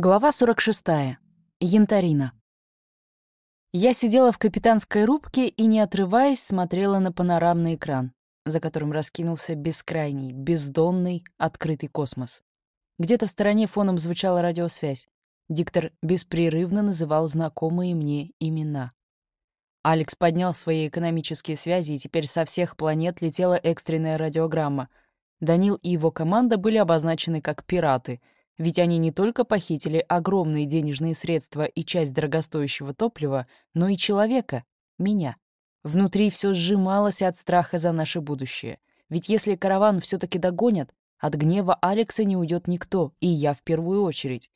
Глава 46. Янтарина. Я сидела в капитанской рубке и, не отрываясь, смотрела на панорамный экран, за которым раскинулся бескрайний, бездонный, открытый космос. Где-то в стороне фоном звучала радиосвязь. Диктор беспрерывно называл знакомые мне имена. Алекс поднял свои экономические связи, и теперь со всех планет летела экстренная радиограмма. Данил и его команда были обозначены как «пираты», ведь они не только похитили огромные денежные средства и часть дорогостоящего топлива, но и человека, меня. Внутри все сжималось от страха за наше будущее. Ведь если караван все-таки догонят, от гнева Алекса не уйдет никто, и я в первую очередь.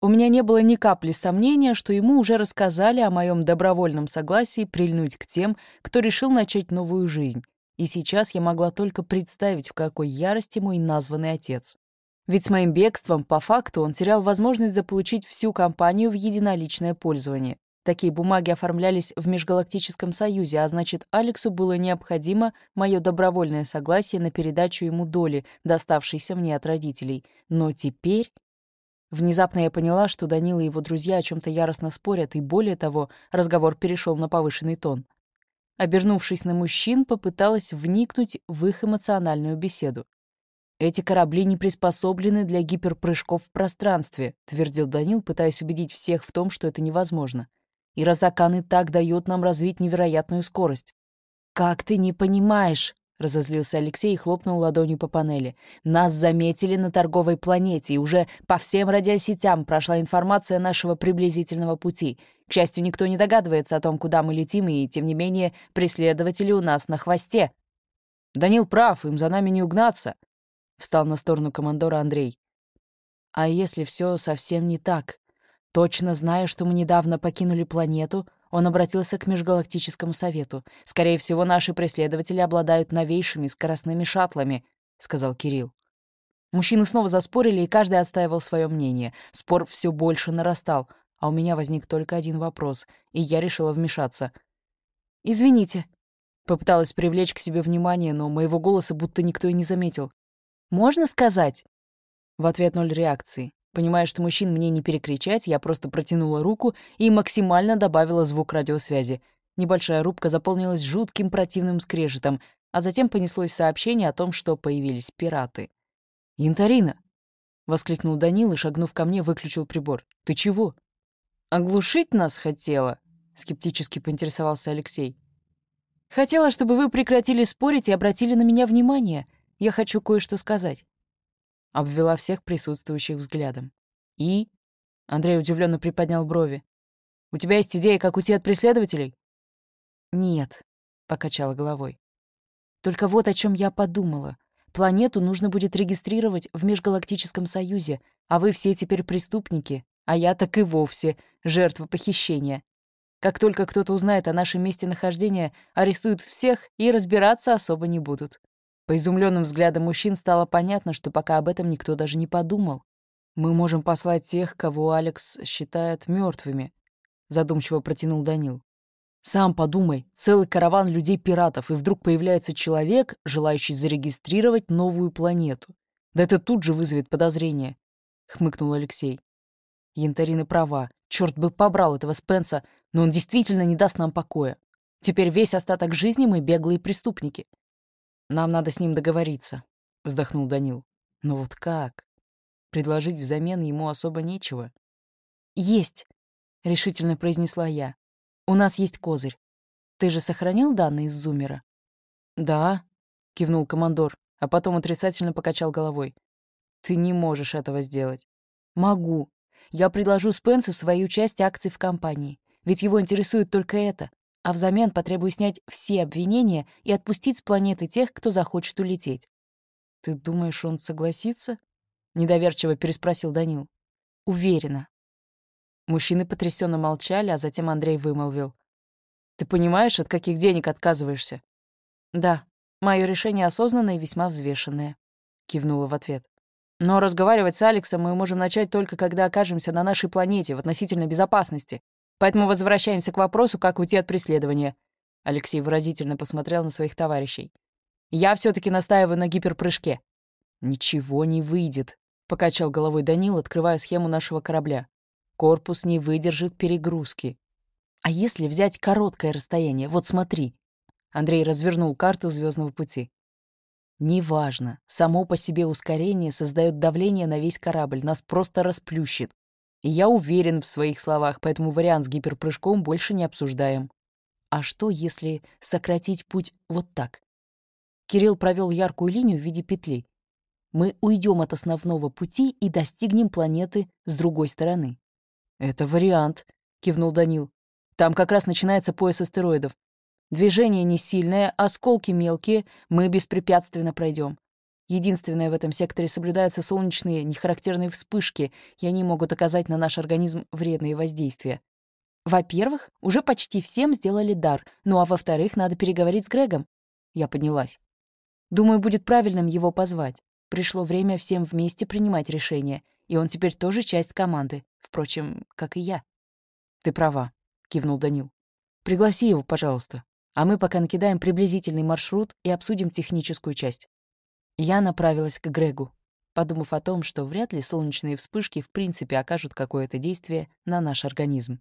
У меня не было ни капли сомнения, что ему уже рассказали о моем добровольном согласии прильнуть к тем, кто решил начать новую жизнь. И сейчас я могла только представить, в какой ярости мой названный отец. Ведь с моим бегством, по факту, он терял возможность заполучить всю компанию в единоличное пользование. Такие бумаги оформлялись в Межгалактическом Союзе, а значит, Алексу было необходимо мое добровольное согласие на передачу ему доли, доставшейся мне от родителей. Но теперь... Внезапно я поняла, что Данила и его друзья о чем то яростно спорят, и более того, разговор перешел на повышенный тон. Обернувшись на мужчин, попыталась вникнуть в их эмоциональную беседу. «Эти корабли не приспособлены для гиперпрыжков в пространстве», твердил Данил, пытаясь убедить всех в том, что это невозможно. «И Розакан и так дает нам развить невероятную скорость». «Как ты не понимаешь?» — разозлился Алексей и хлопнул ладонью по панели. «Нас заметили на торговой планете, и уже по всем радиосетям прошла информация нашего приблизительного пути. К счастью, никто не догадывается о том, куда мы летим, и, тем не менее, преследователи у нас на хвосте». «Данил прав, им за нами не угнаться», — встал на сторону командора Андрей. «А если все совсем не так? Точно зная, что мы недавно покинули планету, он обратился к Межгалактическому Совету. Скорее всего, наши преследователи обладают новейшими скоростными шаттлами», — сказал Кирилл. Мужчины снова заспорили, и каждый отстаивал свое мнение. Спор все больше нарастал, а у меня возник только один вопрос, и я решила вмешаться. «Извините», — попыталась привлечь к себе внимание, но моего голоса будто никто и не заметил. Можно сказать?» В ответ ноль реакции. Понимая, что мужчин мне не перекричать, я просто протянула руку и максимально добавила звук радиосвязи. Небольшая рубка заполнилась жутким противным скрежетом, а затем понеслось сообщение о том, что появились пираты. «Янтарина!» — воскликнул Данил и, шагнув ко мне, выключил прибор. «Ты чего?» «Оглушить нас хотела?» — скептически поинтересовался Алексей. «Хотела, чтобы вы прекратили спорить и обратили на меня внимание», я хочу кое-что сказать». Обвела всех присутствующих взглядом. «И?» Андрей удивленно приподнял брови. «У тебя есть идея, как уйти от преследователей?» «Нет», — покачала головой. «Только вот о чем я подумала. Планету нужно будет регистрировать в Межгалактическом Союзе, а вы все теперь преступники, а я так и вовсе жертва похищения. Как только кто-то узнает о нашем месте нахождения, арестуют всех и разбираться особо не будут. По изумленным взглядам мужчин стало понятно, что пока об этом никто даже не подумал. «Мы можем послать тех, кого Алекс считает мертвыми, задумчиво протянул Данил. «Сам подумай, целый караван людей-пиратов, и вдруг появляется человек, желающий зарегистрировать новую планету. Да это тут же вызовет подозрение», — хмыкнул Алексей. Янтарина права. Черт бы побрал этого Спенса, но он действительно не даст нам покоя. Теперь весь остаток жизни мы беглые преступники. «Нам надо с ним договориться», — вздохнул Данил. «Но вот как? Предложить взамен ему особо нечего». «Есть», — решительно произнесла я. «У нас есть козырь. Ты же сохранил данные из Зумера?» «Да», — кивнул командор, а потом отрицательно покачал головой. «Ты не можешь этого сделать». «Могу. Я предложу Спенсу свою часть акций в компании, ведь его интересует только это а взамен потребую снять все обвинения и отпустить с планеты тех, кто захочет улететь. «Ты думаешь, он согласится?» — недоверчиво переспросил Данил. «Уверена». Мужчины потрясенно молчали, а затем Андрей вымолвил. «Ты понимаешь, от каких денег отказываешься?» «Да, мое решение осознанное и весьма взвешенное», — кивнула в ответ. «Но разговаривать с Алексом мы можем начать только когда окажемся на нашей планете в относительной безопасности. Поэтому возвращаемся к вопросу, как уйти от преследования. Алексей выразительно посмотрел на своих товарищей. Я все таки настаиваю на гиперпрыжке. Ничего не выйдет, — покачал головой Данил, открывая схему нашего корабля. «Корпус не выдержит перегрузки. А если взять короткое расстояние? Вот смотри». Андрей развернул карту звездного пути. «Неважно. Само по себе ускорение создает давление на весь корабль. Нас просто расплющит. Я уверен в своих словах, поэтому вариант с гиперпрыжком больше не обсуждаем. А что, если сократить путь вот так? Кирилл провел яркую линию в виде петли. Мы уйдем от основного пути и достигнем планеты с другой стороны. «Это вариант», — кивнул Данил. «Там как раз начинается пояс астероидов. Движение не сильное, осколки мелкие, мы беспрепятственно пройдем. Единственное, в этом секторе соблюдаются солнечные нехарактерные вспышки, и они могут оказать на наш организм вредные воздействия. Во-первых, уже почти всем сделали дар, ну а во-вторых, надо переговорить с Грегом. Я поднялась. Думаю, будет правильным его позвать. Пришло время всем вместе принимать решение, и он теперь тоже часть команды, впрочем, как и я. «Ты права», — кивнул Данил. «Пригласи его, пожалуйста, а мы пока накидаем приблизительный маршрут и обсудим техническую часть». Я направилась к Грегу, подумав о том, что вряд ли солнечные вспышки в принципе окажут какое-то действие на наш организм.